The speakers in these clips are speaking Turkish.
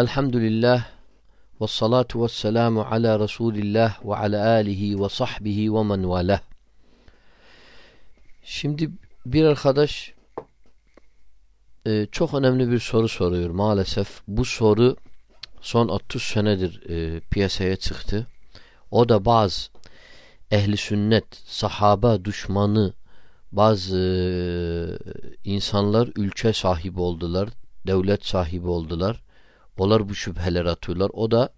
Elhamdülillah ve salatu ve selamu ala Resulillah ve ala alihi ve sahbihi ve men valah. Şimdi bir arkadaş e, çok önemli bir soru soruyor maalesef. Bu soru son 30 senedir e, piyasaya çıktı. O da bazı ehli sünnet, sahaba düşmanı bazı e, insanlar ülke sahibi oldular, devlet sahibi oldular onlar bu şüpheler atıyorlar. O da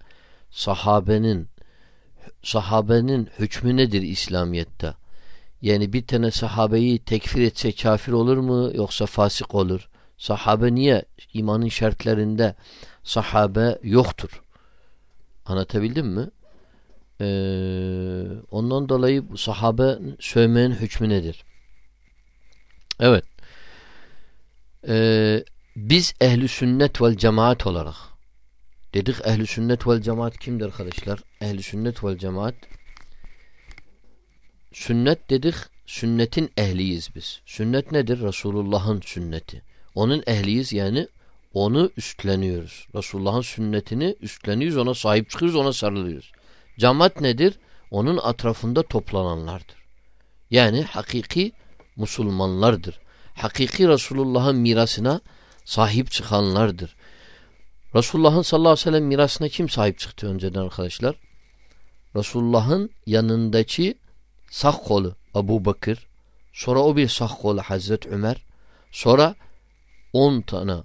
sahabenin sahabenin hükmü nedir İslamiyet'te? Yani bir tane sahabeyi tekfir etse kafir olur mu yoksa fasık olur? Sahabe niye imanın şartlarında sahabe yoktur? Anlatabildim mi? Ee, ondan dolayı sahabe sövmenin hükmü nedir? Evet. Ee, biz ehli sünnet vel cemaat olarak Dedik ehli sünnet vel cemaat kimdir arkadaşlar? Ehli sünnet vel cemaat sünnet dedik sünnetin ehliyiz biz. Sünnet nedir? Resulullah'ın sünneti. Onun ehliyiz yani onu üstleniyoruz. Resulullah'ın sünnetini üstleniyoruz, ona sahip çıkıyoruz, ona sarılıyoruz. Cemaat nedir? Onun etrafında toplananlardır. Yani hakiki Müslümanlardır. Hakiki Resulullah'ın mirasına sahip çıkanlardır. Resulullah'ın sallallahu aleyhi ve sellem mirasına kim sahip çıktı önceden arkadaşlar? Resulullah'ın yanındaki sağ kolu Abu Bakır, sonra o bir sağ kolu Hazreti Ömer, sonra on tane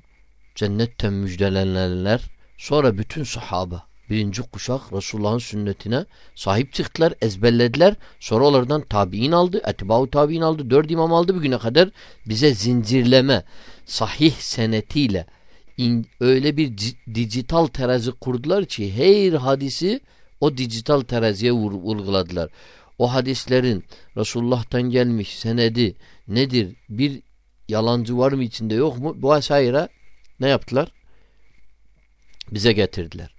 cennetten müjdelenenler, sonra bütün sahaba, birinci kuşak Resulullah'ın sünnetine sahip çıktılar, ezberlediler. Sonra onlardan tabi'in aldı, etbau tabi'in aldı, dört imam aldı bugüne kadar bize zincirleme, sahih senetiyle in, öyle bir dijital terazi kurdular ki her hadisi o dijital teraziye vur, vurguladılar. O hadislerin Resulullah'tan gelmiş senedi nedir? Bir yalancı var mı içinde yok mu? Bu vesaire ne yaptılar? Bize getirdiler.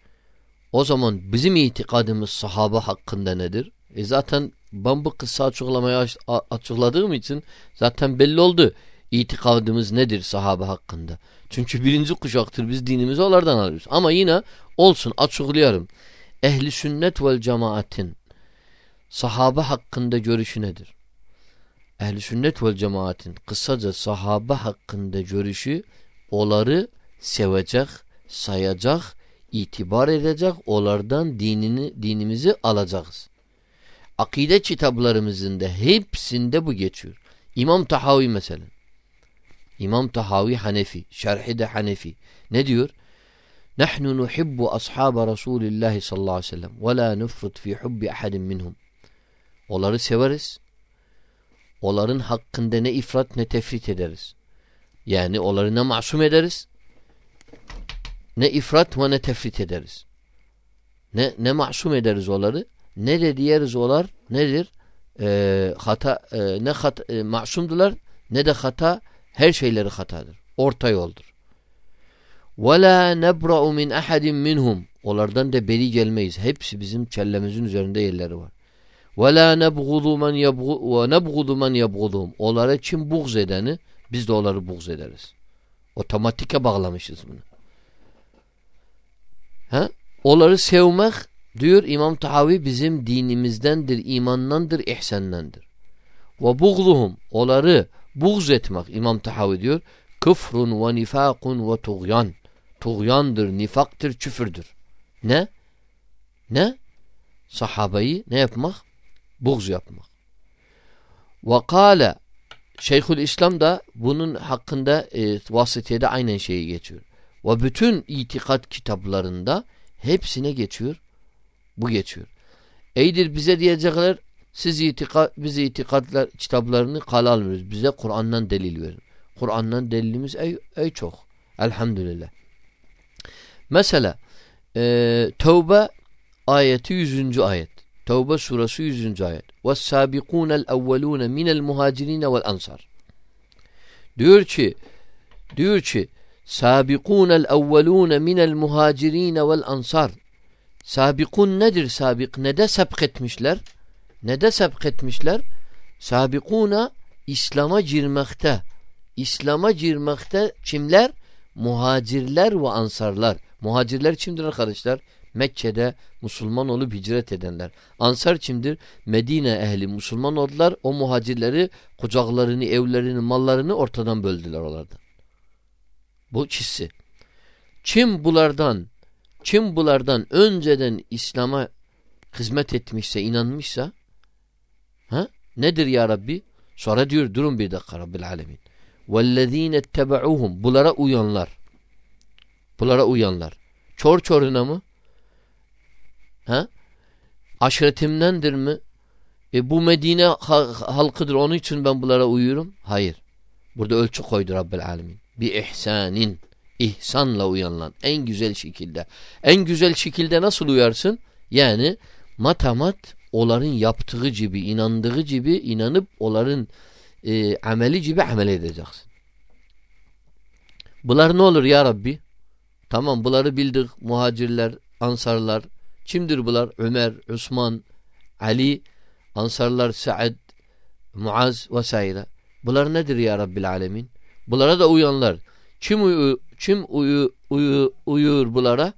O zaman bizim itikadımız sahaba hakkında nedir? E zaten ben bu kısa açıklamayı açıkladığım için zaten belli oldu. İtikadımız nedir sahaba hakkında? Çünkü birinci kuşaktır biz dinimizi onlardan alıyoruz. Ama yine olsun açıklıyorum. Ehli sünnet vel cemaatin sahaba hakkında görüşü nedir? Ehli sünnet vel cemaatin kısaca sahaba hakkında görüşü onları sevecek, sayacak, itibar edecek, onlardan dinini, dinimizi alacağız. Akide kitaplarımızın da hepsinde bu geçiyor. İmam Tahavi mesela. İmam Tahavi Hanefi. Şerhi de Hanefi. Ne diyor? Nahnu nuhibbu ashaba Resulillah sallallahu aleyhi ve sellem ve la nufrut fi hubbi ahadin minhum. Onları severiz. Onların hakkında ne ifrat ne tefrit ederiz. Yani onları ne masum ederiz ne ifrat ve ne tefrit ederiz. Ne, ne masum ederiz onları ne de diyeriz olar nedir? Ee, hata e, ne hata, e, masumdular ne de hata her şeyleri hatadır. Orta yoldur. وَلَا نَبْرَأُ مِنْ اَحَدٍ مِنْهُمْ Onlardan da beri gelmeyiz. Hepsi bizim kellemizin üzerinde yerleri var. وَلَا نَبْغُضُ مَنْ وَنَبْغُضُ مَنْ يَبْغُضُهُمْ Onlara kim buğz edeni biz de onları buğz ederiz. Otomatike bağlamışız bunu. Ha? Onları sevmek diyor İmam Tahavi bizim dinimizdendir, imandandır, ihsandandır. Ve buğzuhum onları buğz etmek İmam Tahavi diyor. Küfrun ve nifakun ve tuğyan. Tuğyandır, nifaktır, küfürdür. Ne? Ne? Sahabeyi ne yapmak? Buğz yapmak. Ve kâle Şeyhül İslam da bunun hakkında e, vasıtiyede aynen şeyi geçiyor. Ve bütün itikat kitaplarında hepsine geçiyor. Bu geçiyor. Eydir bize diyecekler siz itikad, biz itikadlar kitaplarını kale almıyoruz. Bize Kur'an'dan delil verin. Kur'an'dan delilimiz ey, ey çok. Elhamdülillah. Mesela e, Tevbe ayeti 100. ayet. Tevbe suresi 100. ayet. وَالسَّابِقُونَ الْاَوَّلُونَ مِنَ الْمُهَاجِرِينَ وَالْاَنْصَارِ Diyor ki diyor ki Sabiqun el-evvelun min el-muhacirin vel-ansar Sabikun nedir sabik? Ne de sebk etmişler? Ne de sebk etmişler? Sabikuna İslam'a girmekte. İslam'a girmekte kimler? Muhacirler ve ansarlar. Muhacirler kimdir arkadaşlar? Mekke'de Müslüman olup hicret edenler. Ansar kimdir? Medine ehli Müslüman oldular. O muhacirleri kucaklarını, evlerini, mallarını ortadan böldüler onlardan. Bu çizsi. Kim bulardan kim bulardan önceden İslam'a hizmet etmişse, inanmışsa ha? nedir ya Rabbi? Sonra diyor durun bir dakika Rabbil Alemin. وَالَّذ۪ينَ اتَّبَعُوهُمْ Bunlara uyanlar. Bunlara uyanlar. Çor çoruna mı? Ha? Aşiretimdendir mi? E bu Medine halkıdır onun için ben bunlara uyuyorum. Hayır. Burada ölçü koydu Rabbil Alemin. Bir ihsanin. İhsanla uyanlan. En güzel şekilde. En güzel şekilde nasıl uyarsın? Yani matamat onların yaptığı gibi, inandığı gibi inanıp onların e, ameli gibi amel edeceksin. Bunlar ne olur ya Rabbi? Tamam bunları bildik. Muhacirler, ansarlar. Kimdir bunlar? Ömer, Osman, Ali, ansarlar, Saad, Muaz vs. Bunlar nedir ya Rabbil Alemin? Bunlara da uyanlar. Kim, uyu, kim uyu, uyu, uyur bunlara?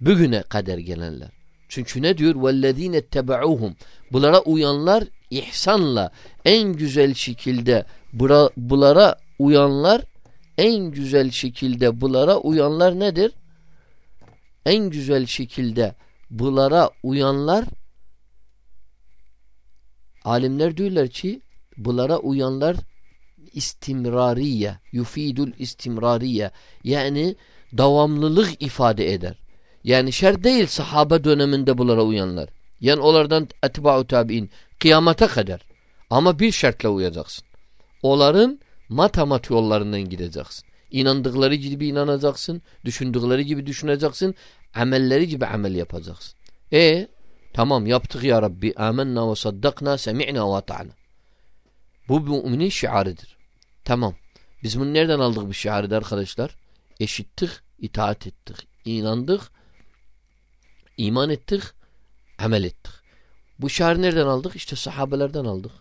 Bugüne kadar gelenler. Çünkü ne diyor? وَالَّذ۪ينَ اتَّبَعُوهُمْ Bunlara uyanlar ihsanla en güzel şekilde bura, bulara uyanlar en güzel şekilde bulara uyanlar nedir? En güzel şekilde bulara uyanlar alimler diyorlar ki bulara uyanlar istimrariye yufidul istimrariye yani devamlılık ifade eder. Yani şer değil sahabe döneminde bunlara uyanlar. Yani onlardan etba'u tabi'in kıyamata kadar. Ama bir şartla uyacaksın. Onların matematik yollarından gideceksin. İnandıkları gibi inanacaksın. Düşündükleri gibi düşüneceksin. Amelleri gibi amel yapacaksın. E tamam yaptık ya Rabbi. Amenna ve saddakna semi'na ve ta'na. Bu müminin şiarıdır. Tamam. Biz bunu nereden aldık bu şiarı arkadaşlar? Eşittik, itaat ettik. İnandık, iman ettik, amel ettik. Bu şiarı nereden aldık? İşte sahabelerden aldık.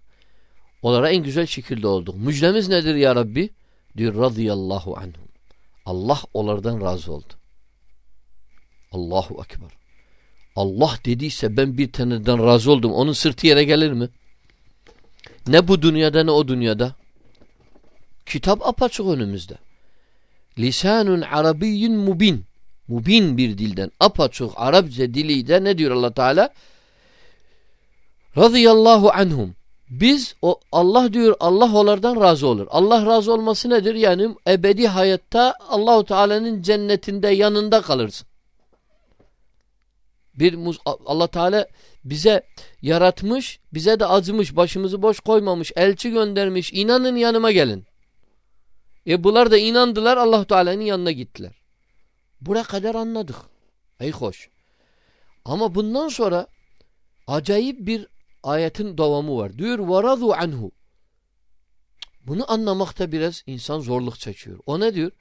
Onlara en güzel şekilde olduk. Müjdemiz nedir ya Rabbi? Diyor radıyallahu anhum. Allah onlardan razı oldu. Allahu Ekber. Allah dediyse ben bir taneden razı oldum. Onun sırtı yere gelir mi? Ne bu dünyada ne o dünyada. Kitap apaçık önümüzde. Lisanun arabiyyun mubin. Mubin bir dilden apaçık Arapça diliyle ne diyor Allah Teala? Radıyallahu anhum. Biz o Allah diyor Allah onlardan razı olur. Allah razı olması nedir? Yani ebedi hayatta Allahu Teala'nın cennetinde yanında kalırsın. Bir Allah Teala bize yaratmış, bize de acımış, başımızı boş koymamış, elçi göndermiş. İnanın yanıma gelin. E bunlar da inandılar Allah Teala'nın yanına gittiler. Buraya kadar anladık. Ey hoş. Ama bundan sonra acayip bir ayetin devamı var. Diyor varadu anhu. Bunu anlamakta biraz insan zorluk çekiyor. O ne diyor?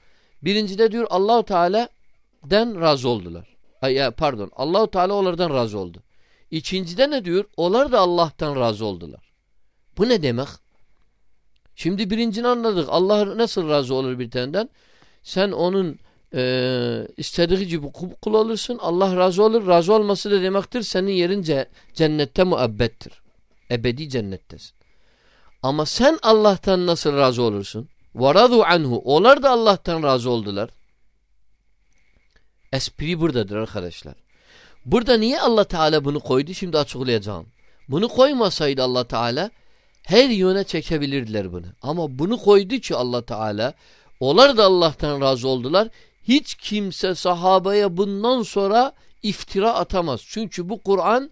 Birincide diyor Allahu Teala'den razı oldular. Ay, pardon. Allahu Teala onlardan razı oldu. İkincide ne diyor? Onlar da Allah'tan razı oldular. Bu ne demek? Şimdi birincini anladık. Allah nasıl razı olur bir taneden? Sen onun e, istediği gibi kul olursun. Allah razı olur. Razı olması da demektir senin yerin cennette müebbettir. Ebedi cennettesin. Ama sen Allah'tan nasıl razı olursun? Varadu anhu. Onlar da Allah'tan razı oldular. Espri buradadır arkadaşlar. Burada niye Allah Teala bunu koydu? Şimdi açıklayacağım. Bunu koymasaydı Allah Teala her yöne çekebilirdiler bunu. Ama bunu koydu ki Allah Teala onlar da Allah'tan razı oldular. Hiç kimse sahabeye bundan sonra iftira atamaz. Çünkü bu Kur'an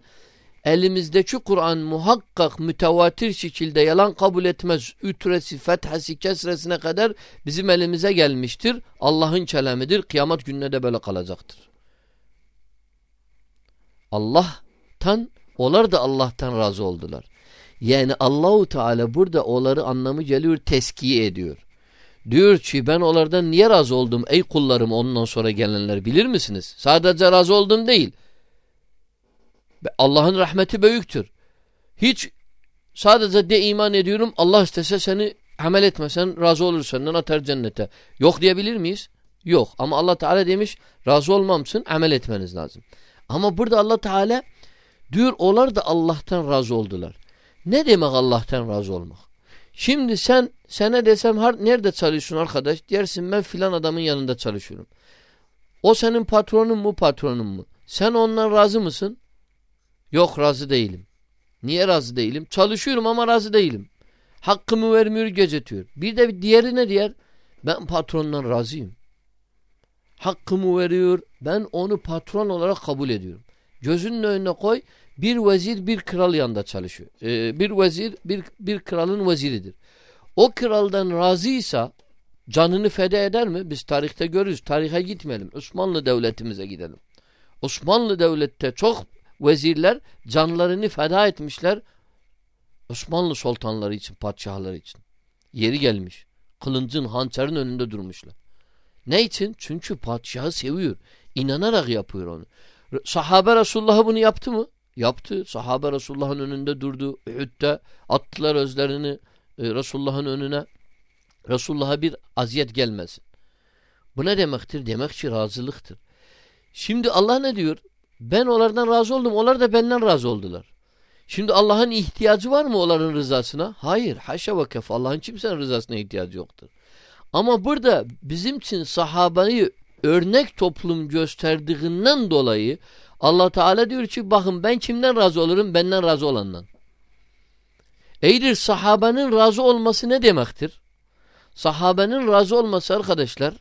elimizdeki Kur'an muhakkak mütevatir şekilde yalan kabul etmez. Ütresi, fethesi, kesresine kadar bizim elimize gelmiştir. Allah'ın kelamidir. Kıyamet gününe de böyle kalacaktır. Allah'tan, onlar da Allah'tan razı oldular. Yani Allahu Teala burada onları anlamı geliyor, teskiye ediyor. Diyor ki ben onlardan niye razı oldum ey kullarım ondan sonra gelenler bilir misiniz? Sadece razı oldum değil. Allah'ın rahmeti büyüktür. Hiç sadece de iman ediyorum Allah istese seni amel etmesen razı olur senden atar cennete. Yok diyebilir miyiz? Yok ama Allah Teala demiş razı olmamsın amel etmeniz lazım. Ama burada Allah Teala diyor onlar da Allah'tan razı oldular. Ne demek Allah'tan razı olmak? Şimdi sen sana desem nerede çalışıyorsun arkadaş? Dersin ben filan adamın yanında çalışıyorum. O senin patronun mu patronun mu? Sen ondan razı mısın? Yok razı değilim. Niye razı değilim? Çalışıyorum ama razı değilim. Hakkımı vermiyor gözetiyor. Bir de diğeri ne diyer? Ben patrondan razıyım. Hakkımı veriyor. Ben onu patron olarak kabul ediyorum. Gözünün önüne koy. Bir vezir bir kral yanında çalışıyor. Ee, bir vezir bir, bir kralın veziridir. O kraldan razıysa canını feda eder mi? Biz tarihte görürüz. Tarihe gitmeyelim. Osmanlı devletimize gidelim. Osmanlı devlette çok vezirler canlarını feda etmişler. Osmanlı sultanları için, padişahları için. Yeri gelmiş. Kılıncın, hançerin önünde durmuşlar. Ne için? Çünkü padişahı seviyor. İnanarak yapıyor onu. Sahabe Resulullah bunu yaptı mı? Yaptı. Sahabe Resulullah'ın önünde durdu. Uhud'da attılar özlerini e, Resulullah'ın önüne. Resulullah'a bir aziyet gelmesin. Bu ne demektir? Demek ki razılıktır. Şimdi Allah ne diyor? Ben onlardan razı oldum. Onlar da benden razı oldular. Şimdi Allah'ın ihtiyacı var mı onların rızasına? Hayır. Haşa ve kef. Allah'ın kimsenin rızasına ihtiyacı yoktur. Ama burada bizim için sahabayı örnek toplum gösterdiğinden dolayı Allah Teala diyor ki bakın ben kimden razı olurum? Benden razı olandan. Eydir sahabenin razı olması ne demektir? Sahabenin razı olması arkadaşlar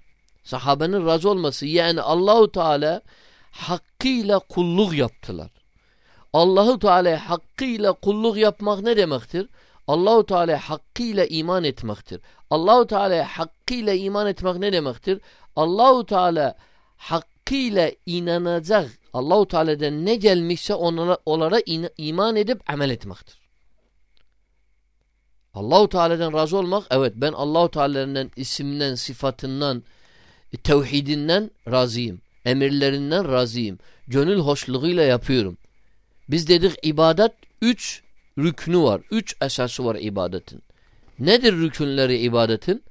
sahabenin razı olması yani Allahu Teala hakkıyla kulluk yaptılar. Allahu Teala hakkıyla kulluk yapmak ne demektir? Allahu Teala hakkıyla iman etmektir. Allahu Teala hakkıyla iman etmek ne demektir? Allahu Teala hakkıyla inanacak. Allahu Teala'dan ne gelmişse onlara, onlara iman edip amel etmektir. Allahu Teala'dan razı olmak evet ben Allahu Teala'nın isimden, sıfatından, tevhidinden razıyım. Emirlerinden razıyım. Gönül hoşluğuyla yapıyorum. Biz dedik ibadet üç rüknü var. Üç esası var ibadetin. Nedir rükünleri ibadetin?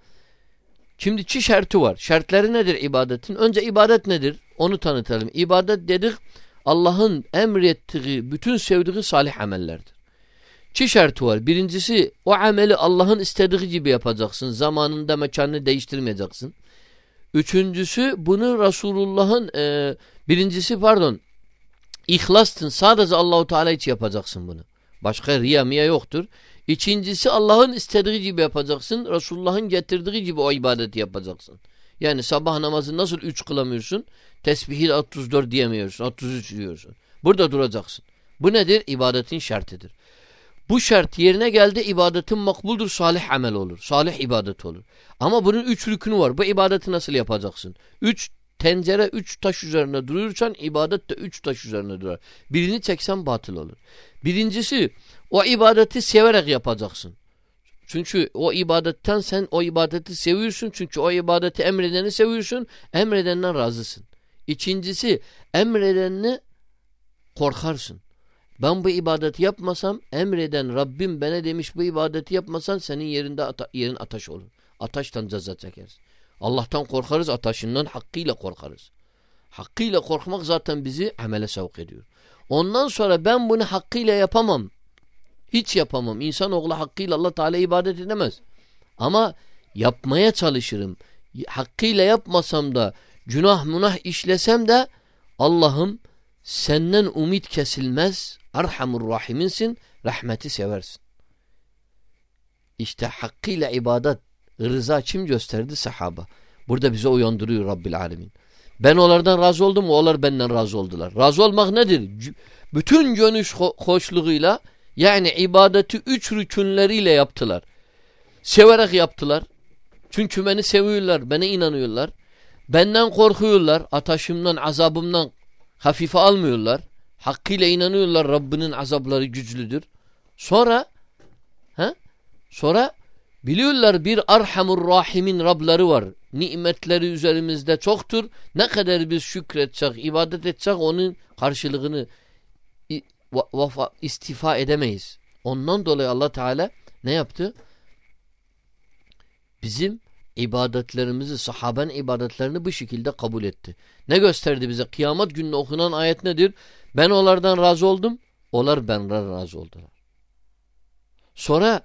Şimdi iki şartı var. Şartları nedir ibadetin? Önce ibadet nedir? Onu tanıtalım. İbadet dedik Allah'ın emrettiği, bütün sevdiği salih amellerdir. İki şartı var. Birincisi o ameli Allah'ın istediği gibi yapacaksın. Zamanında mekanını değiştirmeyeceksin. Üçüncüsü bunu Resulullah'ın e, birincisi pardon İhlastın. Sadece Allahu Teala için yapacaksın bunu. Başka riya miya yoktur. İkincisi Allah'ın istediği gibi yapacaksın. Resulullah'ın getirdiği gibi o ibadeti yapacaksın. Yani sabah namazı nasıl üç kılamıyorsun? Tesbihi 34 diyemiyorsun. 33 diyorsun. Burada duracaksın. Bu nedir? İbadetin şartıdır. Bu şart yerine geldi ibadetin makbuldur, salih amel olur. Salih ibadet olur. Ama bunun üç rükünü var. Bu ibadeti nasıl yapacaksın? Üç tencere üç taş üzerine duruyorsan ibadet de üç taş üzerine durar. Birini çeksen batıl olur. Birincisi o ibadeti severek yapacaksın. Çünkü o ibadetten sen o ibadeti seviyorsun. Çünkü o ibadeti emredeni seviyorsun. Emredenden razısın. İkincisi emredenini korkarsın. Ben bu ibadeti yapmasam emreden Rabbim bana demiş bu ibadeti yapmasan senin yerinde ata yerin ataş olur. Ataştan ceza çekersin. Allah'tan korkarız, ataşından hakkıyla korkarız. Hakkıyla korkmak zaten bizi amele sevk ediyor. Ondan sonra ben bunu hakkıyla yapamam. Hiç yapamam. İnsanoğlu hakkıyla Allah Teala ibadet edemez. Ama yapmaya çalışırım. Hakkıyla yapmasam da günah munah işlesem de Allah'ım senden umut kesilmez. Erhamur Rahiminsin. Rahmeti seversin. İşte hakkıyla ibadet rıza kim gösterdi? Sahaba. Burada bize uyandırıyor Rabbil Alemin. Ben onlardan razı oldum, onlar benden razı oldular. Razı olmak nedir? Bütün gönüş hoşluğuyla yani ibadeti üç rükünleriyle yaptılar. Severek yaptılar. Çünkü beni seviyorlar, bana inanıyorlar. Benden korkuyorlar, ataşımdan, azabımdan hafife almıyorlar. Hakkıyla inanıyorlar Rabbinin azapları güçlüdür. Sonra he? Sonra biliyorlar bir Arhamur Rahim'in Rabları var. Nimetleri üzerimizde çoktur. Ne kadar biz şükretsek, ibadet etsek onun karşılığını istifa edemeyiz. Ondan dolayı Allah Teala ne yaptı? Bizim ibadetlerimizi, sahaben ibadetlerini bu şekilde kabul etti. Ne gösterdi bize? Kıyamet gününe okunan ayet nedir? Ben onlardan razı oldum, onlar benden razı oldular. Sonra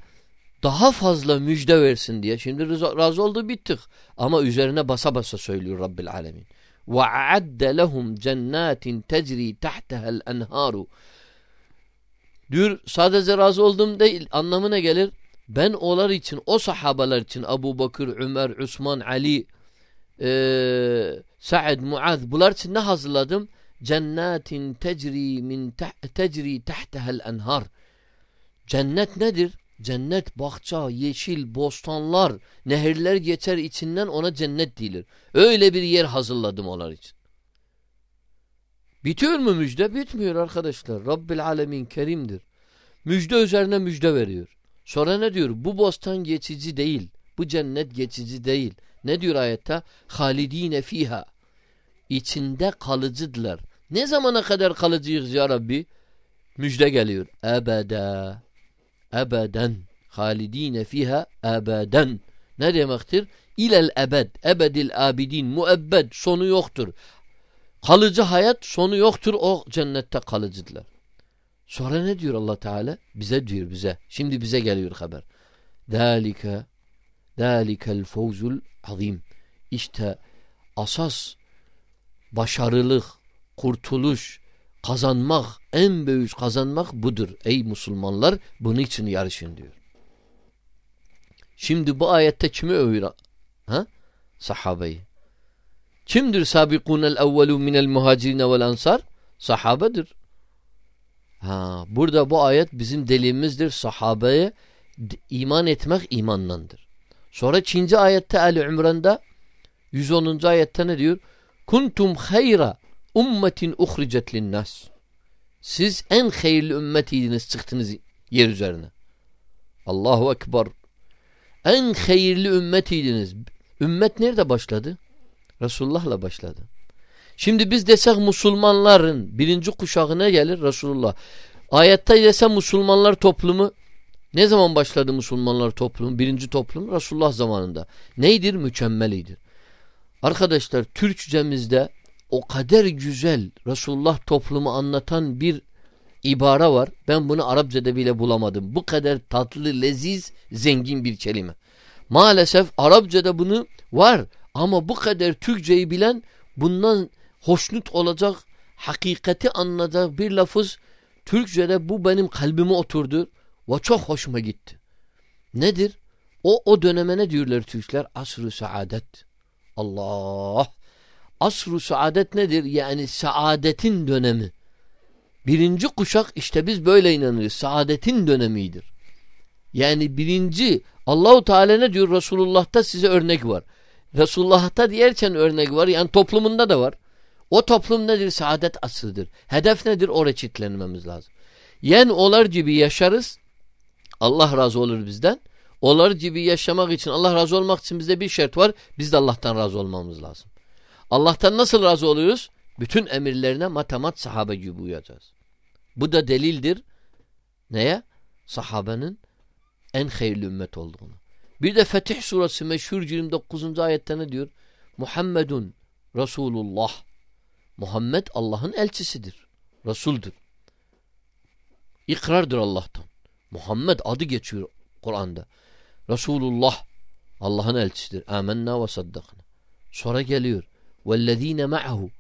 daha fazla müjde versin diye. Şimdi razı oldu bittik. Ama üzerine basa basa söylüyor Rabbil Alemin. وَعَدَّ لَهُمْ جَنَّاتٍ تَجْرِي تَحْتَهَا الْاَنْهَارُ Diyor sadece razı oldum değil anlamına gelir. Ben onlar için o sahabalar için Abu Bakır, Ömer, Osman, Ali, e, Sa'd, Muaz bunlar için ne hazırladım? Cennetin tecri min tecri tahtehel enhar. Cennet nedir? Cennet bahçe, yeşil, bostanlar, nehirler geçer içinden ona cennet dilir. Öyle bir yer hazırladım onlar için. Bitiyor mu müjde? Bitmiyor arkadaşlar. Rabbil alemin kerimdir. Müjde üzerine müjde veriyor. Sonra ne diyor? Bu bostan geçici değil. Bu cennet geçici değil. Ne diyor ayette? Halidine fiha. İçinde kalıcıdırlar. Ne zamana kadar kalıcıyız ya Rabbi? Müjde geliyor. Ebede. Ebeden. Halidine fiha ebeden. Ne demektir? İlel ebed. Ebedil abidin. Muebbed. Sonu yoktur. Kalıcı hayat sonu yoktur. O cennette kalıcıdırlar. Sonra ne diyor Allah Teala? Bize diyor bize. Şimdi bize geliyor haber. Zalike zalikel fawzul azim. İşte asas başarılık, kurtuluş, kazanmak, en büyük kazanmak budur. Ey Müslümanlar bunun için yarışın diyor. Şimdi bu ayette kimi övüyor? Ha? Sahabeyi. Kimdir sabikunel evvelu minel muhacirine vel ansar? Sahabedir. Ha, burada bu ayet bizim delilimizdir. Sahabeye iman etmek imandandır. Sonra ikinci ayette Ali İmran'da 110. ayette ne diyor? Kuntum hayra ummetin uhricet linnas. Siz en hayırlı ümmetiydiniz çıktınız yer üzerine. Allahu Ekber. En hayırlı ümmetiydiniz. Ümmet nerede başladı? Resulullah'la başladı. Şimdi biz desek Müslümanların birinci kuşağına gelir Resulullah. Ayette desek Müslümanlar toplumu ne zaman başladı Müslümanlar toplumu? Birinci toplum Resulullah zamanında. Neydir? Mükemmelidir. Arkadaşlar Türkçemizde o kadar güzel Resulullah toplumu anlatan bir ibara var. Ben bunu Arapçada bile bulamadım. Bu kadar tatlı, leziz, zengin bir kelime. Maalesef Arapçada bunu var ama bu kadar Türkçeyi bilen bundan hoşnut olacak, hakikati anlayacak bir lafız Türkçe'de bu benim kalbime oturdu ve çok hoşuma gitti. Nedir? O o döneme ne diyorlar Türkler? Asr-ı saadet. Allah! Asr-ı saadet nedir? Yani saadetin dönemi. Birinci kuşak işte biz böyle inanırız. Saadetin dönemidir. Yani birinci Allahu Teala ne diyor? Resulullah'ta size örnek var. Resulullah'ta diyerken örnek var. Yani toplumunda da var. O toplum nedir? Saadet asrıdır. Hedef nedir? Oraya çitlenmemiz lazım. Yani olar gibi yaşarız. Allah razı olur bizden. Olar gibi yaşamak için, Allah razı olmak için bizde bir şart var. Biz de Allah'tan razı olmamız lazım. Allah'tan nasıl razı oluyoruz? Bütün emirlerine matemat sahabe gibi uyacağız. Bu da delildir. Neye? Sahabenin en hayırlı ümmet olduğunu. Bir de Fetih suresi meşhur 29. ayette ne diyor? Muhammedun Resulullah. Muhammed Allah'ın elçisidir. Resuldür. İkrardır Allah'tan. Muhammed adı geçiyor Kur'an'da. Resulullah Allah'ın elçisidir. Amenna ve saddakna. Sonra geliyor. Vellezine ma'hu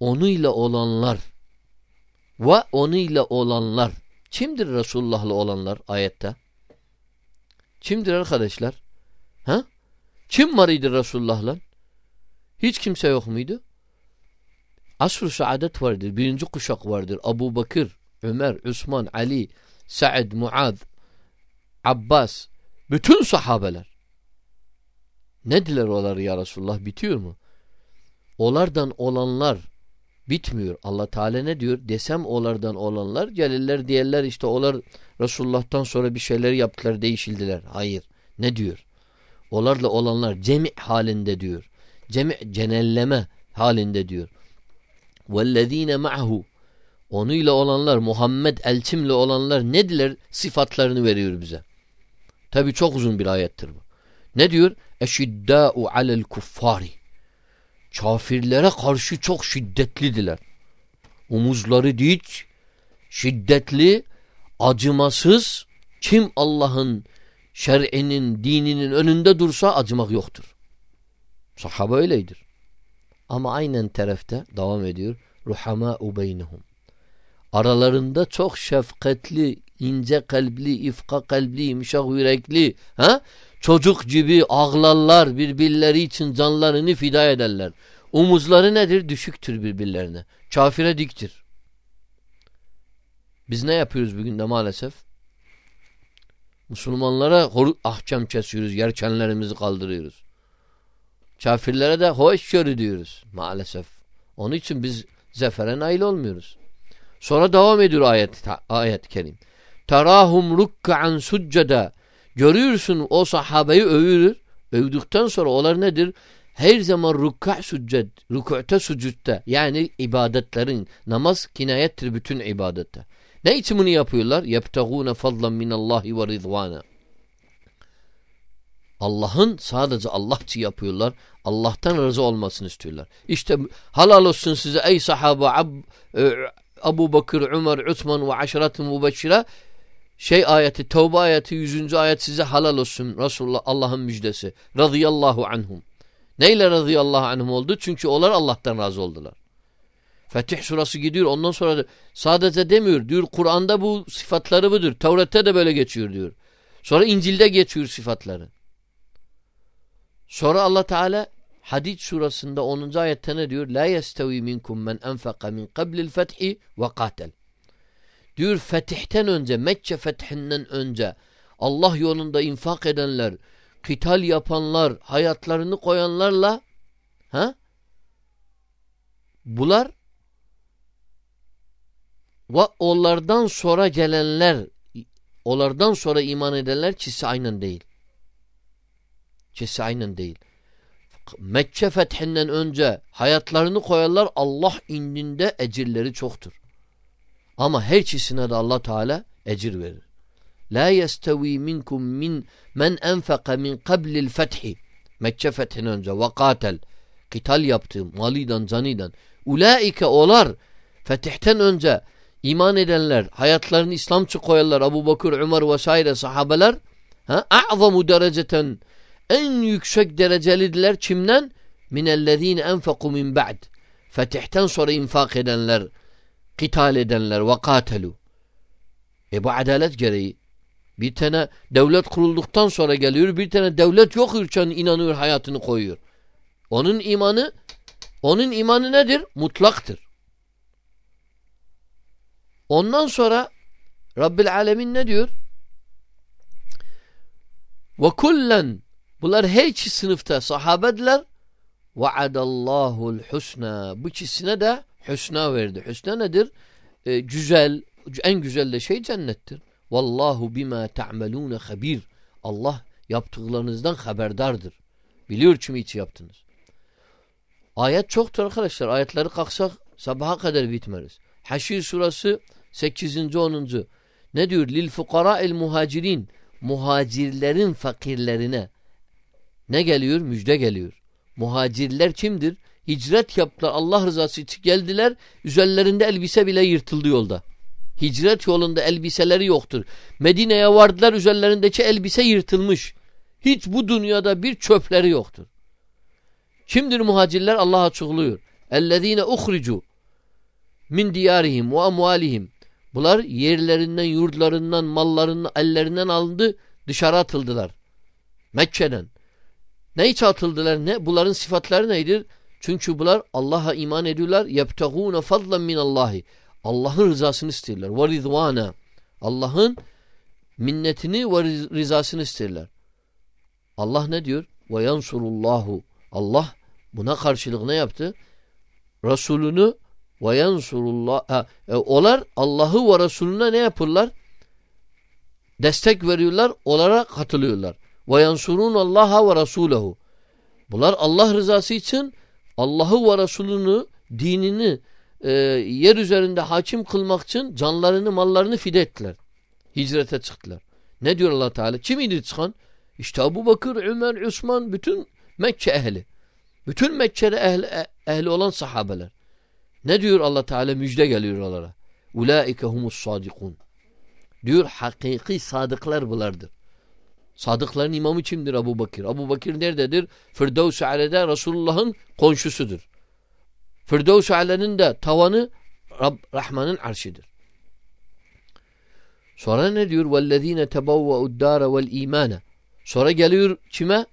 onuyla olanlar ve onuyla olanlar kimdir Resulullah'la olanlar ayette? Kimdir arkadaşlar? Ha? Kim var idi Resulullah'la? Hiç kimse yok muydu? Asr-ı saadet vardır. Birinci kuşak vardır. Abu Bakır, Ömer, Osman, Ali, Sa'd, Muad, Abbas. Bütün sahabeler. Ne diler olar ya Resulullah? Bitiyor mu? Olardan olanlar bitmiyor. Allah Teala ne diyor? Desem olardan olanlar gelirler diyerler işte olar Resulullah'tan sonra bir şeyler yaptılar değişildiler. Hayır. Ne diyor? Olarla olanlar cemi halinde diyor. Cemi cenelleme halinde diyor. وَالَّذ۪ينَ مَعْهُ Onuyla olanlar, Muhammed elçimle olanlar nediler? Sıfatlarını veriyor bize. Tabi çok uzun bir ayettir bu. Ne diyor? Eşiddâ'u alel kuffari. Kafirlere karşı çok şiddetlidiler. Omuzları dik, şiddetli, acımasız. Kim Allah'ın şer'inin, dininin önünde dursa acımak yoktur. Sahaba öyleydir. Ama aynen tarafta devam ediyor. Ruhamâ'u beynehum. Aralarında çok şefkatli, ince kalpli, ifka kalpli, yumuşak yürekli, ha? Çocuk gibi ağlarlar birbirleri için canlarını fida ederler. Umuzları nedir? Düşüktür birbirlerine. Kafire diktir. Biz ne yapıyoruz bugün de maalesef? Müslümanlara ahkam kesiyoruz, yerkenlerimizi kaldırıyoruz. Kafirlere de hoş görü diyoruz maalesef. Onun için biz zefere nail olmuyoruz. Sonra devam ediyor ayet ayet kerim. Tarahum rukkan succeda. Görüyorsun o sahabeyi övülür. Övdükten sonra onlar nedir? Her zaman rukka succed, rükûte sucutta. Yani ibadetlerin namaz kinayettir bütün ibadette. Ne için bunu yapıyorlar? Yebtegûne fadlan minallahi ve ridvana. Allah'ın sadece Allah yapıyorlar. Allah'tan razı olmasını istiyorlar. İşte halal olsun size ey sahaba Ab, e, Abu Bakır, Ömer, Osman ve aşirat-ı mübeşşire şey ayeti, Tevbe ayeti 100. ayet size halal olsun. Resulullah Allah'ın müjdesi. Radıyallahu anhum. Neyle radıyallahu anhum oldu? Çünkü onlar Allah'tan razı oldular. Fetih surası gidiyor. Ondan sonra sadece demiyor. Diyor Kur'an'da bu sıfatları budur. Tevrat'ta da böyle geçiyor diyor. Sonra İncil'de geçiyor sıfatları. Sonra Allah Teala Hadid surasında 10. ayette ne diyor? La yestevi minkum men enfaka min qablil fethi ve katel. Diyor fetihten önce, Mekke fethinden önce Allah yolunda infak edenler, kital yapanlar, hayatlarını koyanlarla ha? Bular ve onlardan sonra gelenler onlardan sonra iman edenler çisi aynen değil. Çisi aynen değil. Mekke fethinden önce hayatlarını koyarlar Allah indinde ecirleri çoktur. Ama her ikisine de Allah Teala ecir verir. La yestevi minkum min men enfaka min qablil fethi. Mekke fethinden önce ve katel kital yaptı malidan canidan ulaike olar. Fetihten önce iman edenler hayatlarını İslam için koyarlar. Abu Bakır, Ömer vesaire sahabeler ha a'zamu dereceten. En yüksek derecelidiler kimden? Minellezine enfeku min ba'd. Fetihten sonra infak edenler, kital edenler ve katelu. E bu adalet gereği. Bir tane devlet kurulduktan sonra geliyor, bir tane devlet yok ülkenin inanıyor, hayatını koyuyor. Onun imanı, onun imanı nedir? Mutlaktır. Ondan sonra Rabbil Alemin ne diyor? Ve kullen Bunlar her iki sınıfta sahabediler. Vaadallahu'l husna. Bu ikisine de husna verdi. Husna nedir? Ee, güzel, en güzel de şey cennettir. Vallahu bima ta'melun habir. Allah yaptıklarınızdan haberdardır. Biliyor kimi için yaptınız. Ayet çoktur arkadaşlar. Ayetleri kalksak sabaha kadar bitmeriz. Haşir surası 8. 10. Ne diyor? Lil fukara'il muhacirin. Muhacirlerin fakirlerine ne geliyor? Müjde geliyor. Muhacirler kimdir? Hicret yaptılar. Allah rızası için geldiler. Üzerlerinde elbise bile yırtıldı yolda. Hicret yolunda elbiseleri yoktur. Medine'ye vardılar üzerlerindeki elbise yırtılmış. Hiç bu dünyada bir çöpleri yoktur. Kimdir muhacirler? Allah açıklıyor. Ellezine uhricu min diyarihim ve amvalihim. Bunlar yerlerinden, yurdlarından, mallarından, ellerinden alındı, dışarı atıldılar. Mekke'den. Ne için atıldılar? Ne? Bunların sıfatları nedir? Çünkü bunlar Allah'a iman ediyorlar. يَبْتَغُونَ فَضْلًا مِنَ اللّٰهِ Allah'ın rızasını istiyorlar. وَرِضْوَانَ Allah'ın minnetini ve rızasını isterler. Allah ne diyor? وَيَنْصُرُ Allah buna karşılık ne yaptı? Resulünü ve yansurullah e, olar Allah'ı ve Resulüne ne yapırlar? Destek veriyorlar, onlara katılıyorlar. Ve yansurun Allah'a ve Rasulehu. Bunlar Allah rızası için Allah'ı ve Resulünü, dinini e, yer üzerinde hakim kılmak için canlarını, mallarını fide ettiler. Hicrete çıktılar. Ne diyor allah Teala? Kim idi çıkan? İşte Abu Bakır, Ömer, Osman bütün Mekke ehli. Bütün Mekke'de ehli, ehli olan sahabeler. Ne diyor Allah Teala müjde geliyor onlara. Ulaike humus sadikun. Diyor hakiki sadıklar bulardır. Sadıkların imamı kimdir Abu Bakır? Abu Bakır nerededir? Firdevs-i Ale'de Resulullah'ın konşusudur. Firdevs-i Ale'nin de tavanı Rab, Rahman'ın arşidir. Sonra ne diyor? وَالَّذ۪ينَ تَبَوَّعُ الدَّارَ وَالْا۪يمَانَ Sonra geliyor kime?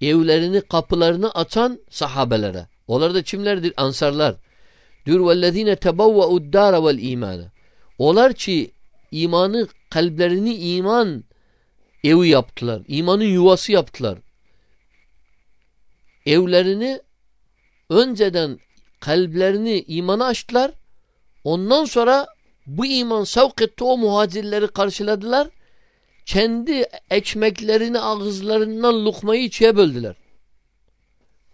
Evlerini, kapılarını açan sahabelere. Onlar da kimlerdir? Ansarlar. Diyor وَالَّذ۪ينَ تَبَوَّعُ الدَّارَ وَالْا۪يمَانَ Onlar ki imanı, kalplerini iman evi yaptılar. İmanın yuvası yaptılar. Evlerini önceden kalplerini imana açtılar. Ondan sonra bu iman sevk etti o muhacirleri karşıladılar. Kendi ekmeklerini ağızlarından lukmayı içe böldüler.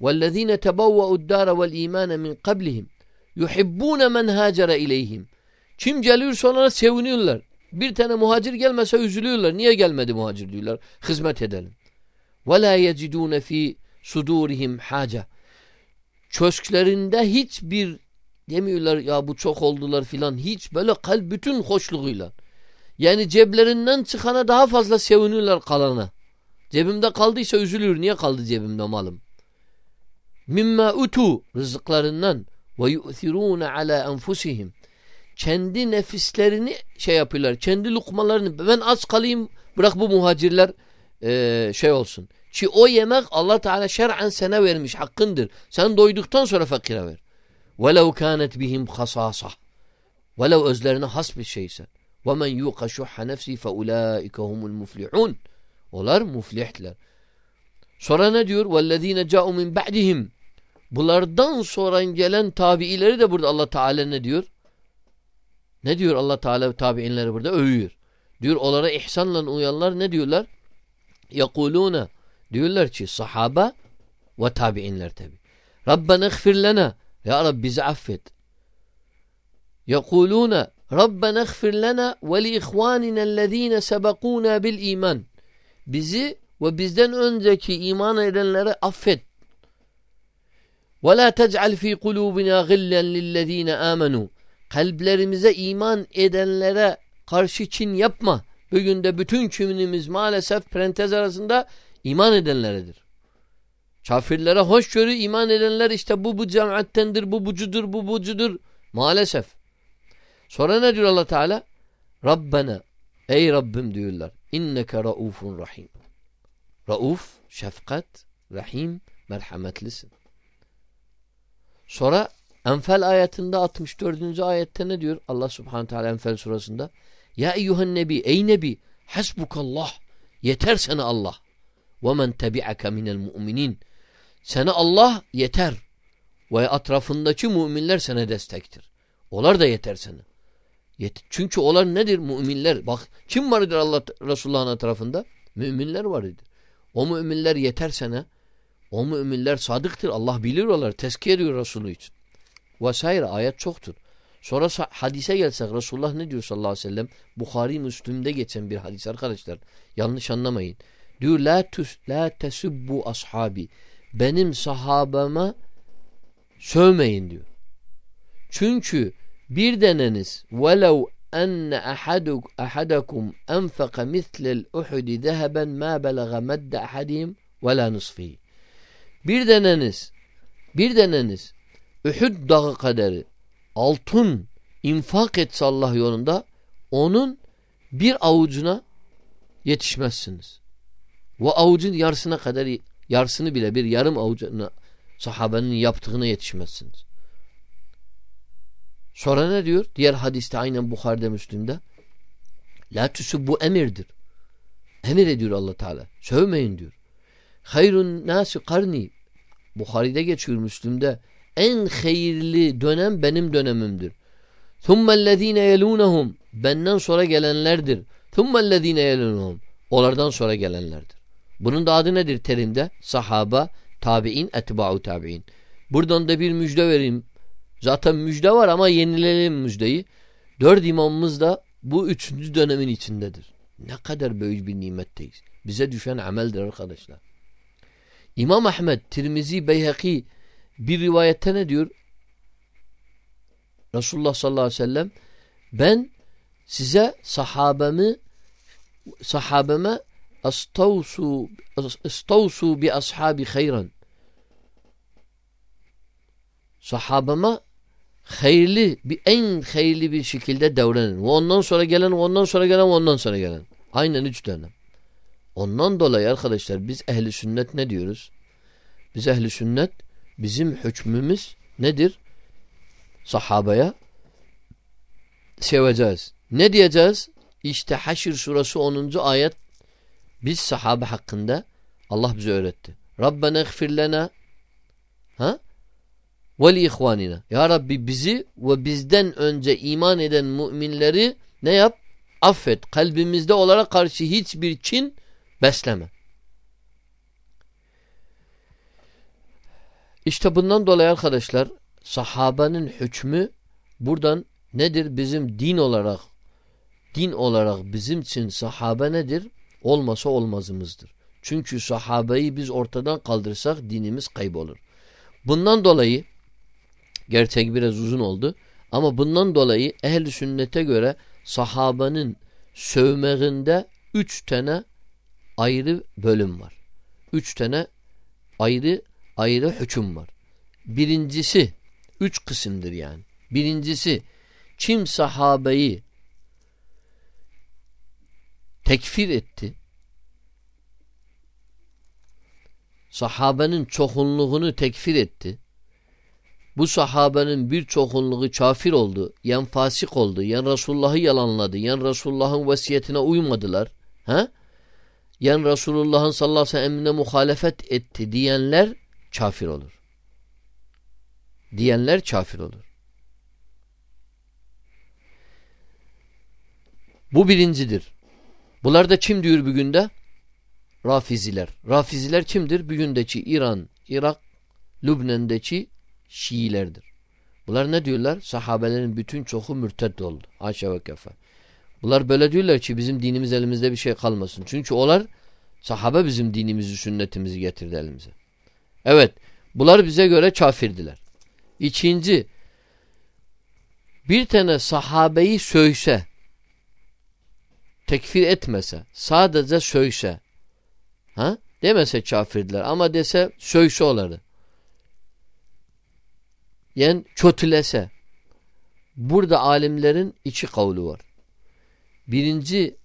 وَالَّذ۪ينَ تَبَوَّعُ الدَّارَ وَالْا۪يمَانَ مِنْ قَبْلِهِمْ يُحِبُّونَ مَنْ هَاجَرَ اِلَيْهِمْ Kim geliyor sonra seviniyorlar. Bir tane muhacir gelmese üzülüyorlar. Niye gelmedi muhacir diyorlar. Hizmet edelim. وَلَا يَجِدُونَ ف۪ي صُدُورِهِمْ حَاجَةً Köşklerinde hiçbir demiyorlar ya bu çok oldular filan. Hiç böyle kalp bütün hoşluğuyla. Yani ceblerinden çıkana daha fazla seviniyorlar kalana. Cebimde kaldıysa üzülür. Niye kaldı cebimde malım? Mimma utu rızıklarından ve yu'thirûne ala enfusihim kendi nefislerini şey yapıyorlar. Kendi lukmalarını ben aç kalayım bırak bu muhacirler e, şey olsun. Ki o yemek Allah Teala şer'en sana vermiş hakkındır. Sen doyduktan sonra fakire ver. وَلَوْ كَانَتْ بِهِمْ خَصَاصَةً Velev özlerine has bir şeyse. وَمَنْ يُوقَ شُحَّ نَفْسِي فَاُولَٰئِكَ هُمُ الْمُفْلِحُونَ Onlar muflihler. Sonra ne diyor? وَالَّذ۪ينَ جَاءُوا مِنْ بَعْدِهِمْ Bunlardan sonra gelen tabiileri de burada Allah Teala ne diyor? Ne diyor Allah Teala tabiinleri burada? Övüyor. Diyor onlara ihsanla uyanlar ne diyorlar? Yakuluna. Diyorlar ki sahaba ve tabiinler tabi. Rabbena gfir lena. Ya Rabbi bizi affet. Yakuluna Rabbena gfir lena ve li ihvanina ellezine sebekuna bil iman. Bizi ve bizden önceki iman edenleri affet. Ve la tec'al fi kulubina gillen lillezine amenu kalplerimize iman edenlere karşı çin yapma. Bugün de bütün kümünümüz maalesef parantez arasında iman edenleredir. Kafirlere hoşgörü iman edenler işte bu bu cemaattendir, bu bucudur, bu bucudur. Maalesef. Sonra ne diyor Allah Teala? Rabbena ey Rabbim diyorlar. İnneke raufun rahim. Rauf, şefkat, rahim, merhametlisin. Sonra Enfal ayetinde 64. ayette ne diyor? Allah subhanahu teala Enfal surasında. Ya eyyuhen nebi ey nebi hasbukallah yeter sana Allah ve men tebi'ake minel mu'minin sana Allah yeter ve etrafındaki müminler sana destektir. Onlar da yeter sana. Yet Çünkü onlar nedir müminler? Bak kim vardır Allah Resulullah'ın etrafında? Müminler vardır. O müminler yeter sana. O müminler sadıktır. Allah bilir onlar. Tezkiye ediyor Resulü için vesaire ayet çoktur. Sonra hadise gelsek Resulullah ne diyor sallallahu aleyhi ve sellem? Bukhari Müslüm'de geçen bir hadis arkadaşlar. Yanlış anlamayın. Diyor la tus la tesubbu ashabi. Benim sahabama sövmeyin diyor. Çünkü bir deneniz velev enne ahaduk ahadakum enfaka mislel uhudi zeheben ma belaga medde ahadihim ve la nusfihi. Bir deneniz bir deneniz Ühud dağı kaderi altın infak etse Allah yolunda onun bir avucuna yetişmezsiniz. O avucun yarısına kadar yarısını bile bir yarım avucuna sahabenin yaptığına yetişmezsiniz. Sonra ne diyor? Diğer hadiste aynen Bukhari'de Müslim'de La bu emirdir. Emir ediyor Allah Teala. Sövmeyin diyor. Hayrun nasi karni Bukhari'de geçiyor Müslim'de en hayırlı dönem benim dönemimdir. ثُمَّ الَّذ۪ينَ يَلُونَهُمْ Benden sonra gelenlerdir. ثُمَّ الَّذ۪ينَ يَلُونَهُمْ Onlardan sonra gelenlerdir. Bunun da adı nedir terimde? Sahaba, tabi'in, etba'u tabi'in. Buradan da bir müjde vereyim. Zaten müjde var ama yenileyelim müjdeyi. Dört imamımız da bu üçüncü dönemin içindedir. Ne kadar büyük bir nimetteyiz. Bize düşen ameldir arkadaşlar. İmam Ahmed, Tirmizi, Beyhaki bir rivayette ne diyor? Resulullah sallallahu aleyhi ve sellem ben size sahabemi sahabeme astausu astausu bi ashabi hayran sahabama hayırlı bir en hayırlı bir şekilde davranın. Ondan sonra gelen, ondan sonra gelen, ondan sonra gelen. Aynen üç dönem. Ondan dolayı arkadaşlar biz ehli sünnet ne diyoruz? Biz ehli sünnet bizim hükmümüz nedir? Sahabaya seveceğiz. Ne diyeceğiz? İşte Haşr suresi 10. ayet biz sahabe hakkında Allah bize öğretti. Rabbena gfir lena ha? ve li ihvanina. Ya Rabbi bizi ve bizden önce iman eden müminleri ne yap? Affet. Kalbimizde olarak karşı hiçbir çin besleme. İşte bundan dolayı arkadaşlar sahabenin hükmü buradan nedir? Bizim din olarak din olarak bizim için sahabe nedir? Olmasa olmazımızdır. Çünkü sahabeyi biz ortadan kaldırsak dinimiz kaybolur. Bundan dolayı gerçek biraz uzun oldu ama bundan dolayı ehl sünnete göre sahabenin sövmeğinde üç tane ayrı bölüm var. Üç tane ayrı ayrı hüküm var. Birincisi üç kısımdır yani. Birincisi kim sahabeyi tekfir etti. Sahabenin çoğunluğunu tekfir etti. Bu sahabenin bir çoğunluğu kafir oldu, yan fasık oldu, yan Resulullah'ı yalanladı, yan Resulullah'ın vasiyetine uymadılar. Ha? Yan Resulullah'ın sallallahu aleyhi ve sellem emrine muhalefet etti diyenler kafir olur. Diyenler kafir olur. Bu birincidir. Bunlar da kim diyor bugün de? Rafiziler. Rafiziler kimdir? Bugündeki İran, Irak, Lübnan'daki Şiilerdir. Bunlar ne diyorlar? Sahabelerin bütün çoğu mürted oldu. Haşa ve kefe. Bunlar böyle diyorlar ki bizim dinimiz elimizde bir şey kalmasın. Çünkü onlar sahabe bizim dinimizi, sünnetimizi getirdi elimize. Evet. Bunlar bize göre kafirdiler. İkinci bir tane sahabeyi sövse tekfir etmese sadece sövse ha demese kafirdiler ama dese sövse oları yani kötülese burada alimlerin iki kavlu var. Birinci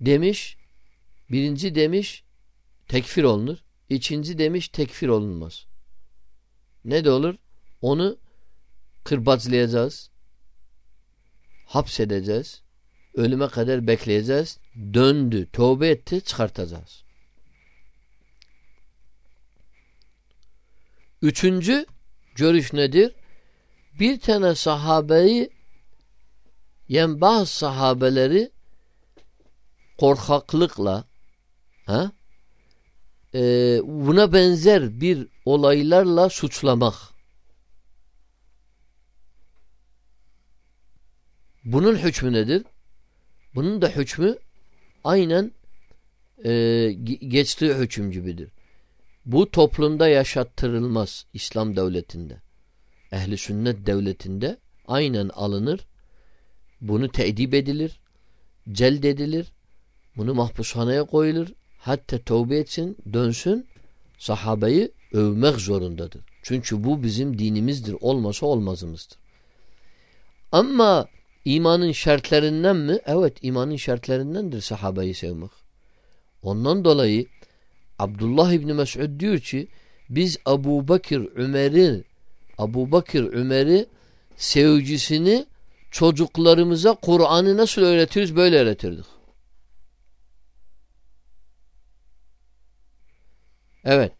demiş birinci demiş tekfir olunur. İkinci demiş tekfir olunmaz. Ne de olur? Onu kırbaclayacağız. Hapsedeceğiz. Ölüme kadar bekleyeceğiz. Döndü, tövbe etti, çıkartacağız. Üçüncü görüş nedir? Bir tane sahabeyi yani bazı sahabeleri korkaklıkla ha, e, buna benzer bir olaylarla suçlamak. Bunun hükmü nedir? Bunun da hükmü aynen e, geçtiği hüküm gibidir. Bu toplumda yaşattırılmaz İslam devletinde. Ehli sünnet devletinde aynen alınır. Bunu tedip edilir. Celd edilir. Bunu mahpushaneye koyulur. Hatta tövbe etsin, dönsün. Sahabeyi övmek zorundadır. Çünkü bu bizim dinimizdir. Olmasa olmazımızdır. Ama imanın şartlarından mı? Evet imanın şartlarındandır sahabeyi sevmek. Ondan dolayı Abdullah İbni Mesud diyor ki biz Abu Bakır Ömer'i Abu Bakır Ömer'i sevgisini çocuklarımıza Kur'an'ı nasıl öğretiyoruz böyle öğretirdik. Evet.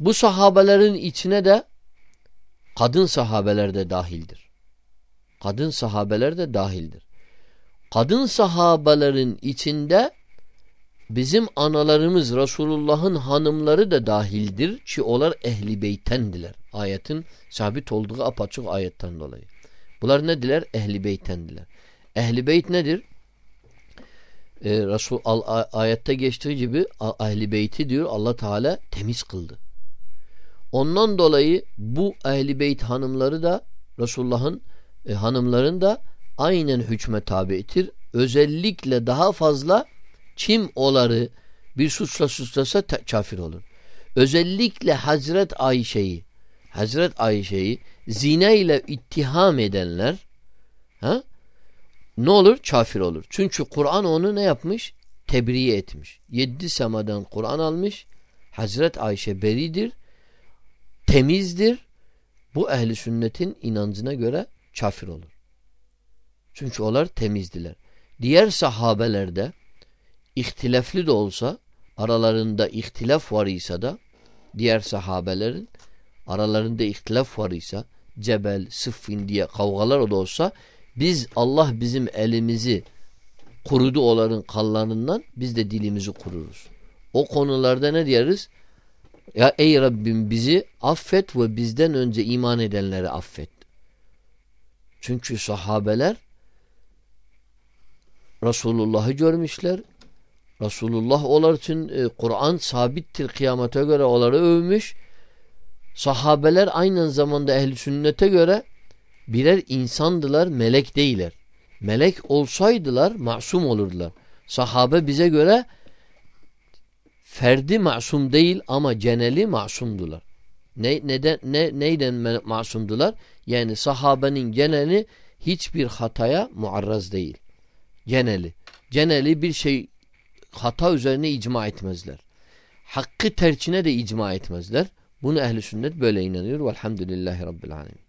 Bu sahabelerin içine de kadın sahabeler de dahildir. Kadın sahabeler de dahildir. Kadın sahabelerin içinde Bizim analarımız Resulullah'ın hanımları da dahildir ki onlar ehli beytendiler. Ayetin sabit olduğu apaçık ayetten dolayı. Bunlar nediler? Ehli beytendiler. Ehli beyt nedir? E, Resul al, ayette geçtiği gibi ehli beyti diyor Allah Teala temiz kıldı. Ondan dolayı bu ehli beyt hanımları da Resulullah'ın e, hanımların da aynen hükme tabi'tir. Özellikle daha fazla kim oları bir suçla suçlasa kafir olur. Özellikle Hazret Ayşe'yi Hazret Ayşe'yi zina ile ittiham edenler ha, ne olur? Kafir olur. Çünkü Kur'an onu ne yapmış? Tebriye etmiş. Yedi semadan Kur'an almış. Hazret Ayşe beridir. Temizdir. Bu ehli sünnetin inancına göre kafir olur. Çünkü onlar temizdiler. Diğer sahabelerde ihtilaflı da olsa aralarında ihtilaf var ise da diğer sahabelerin aralarında ihtilaf var ise Cebel, Sıffin diye kavgalar da olsa biz Allah bizim elimizi kurudu onların kanlarından biz de dilimizi kururuz. O konularda ne diyeriz? Ya ey Rabbim bizi affet ve bizden önce iman edenleri affet. Çünkü sahabeler Resulullah'ı görmüşler. Resulullah onlar için e, Kur'an sabittir kıyamete göre onları övmüş. Sahabeler aynı zamanda ehli sünnete göre birer insandılar, melek değiller. Melek olsaydılar masum olurdular. Sahabe bize göre ferdi masum değil ama geneli masumdular. Ne, neden, ne, neyden masumdular? Yani sahabenin geneli hiçbir hataya muarraz değil. Geneli. Geneli bir şey hata üzerine icma etmezler. Hakkı tercine de icma etmezler. Bunu ehli sünnet böyle inanıyor. Velhamdülillahi Rabbil Alemin.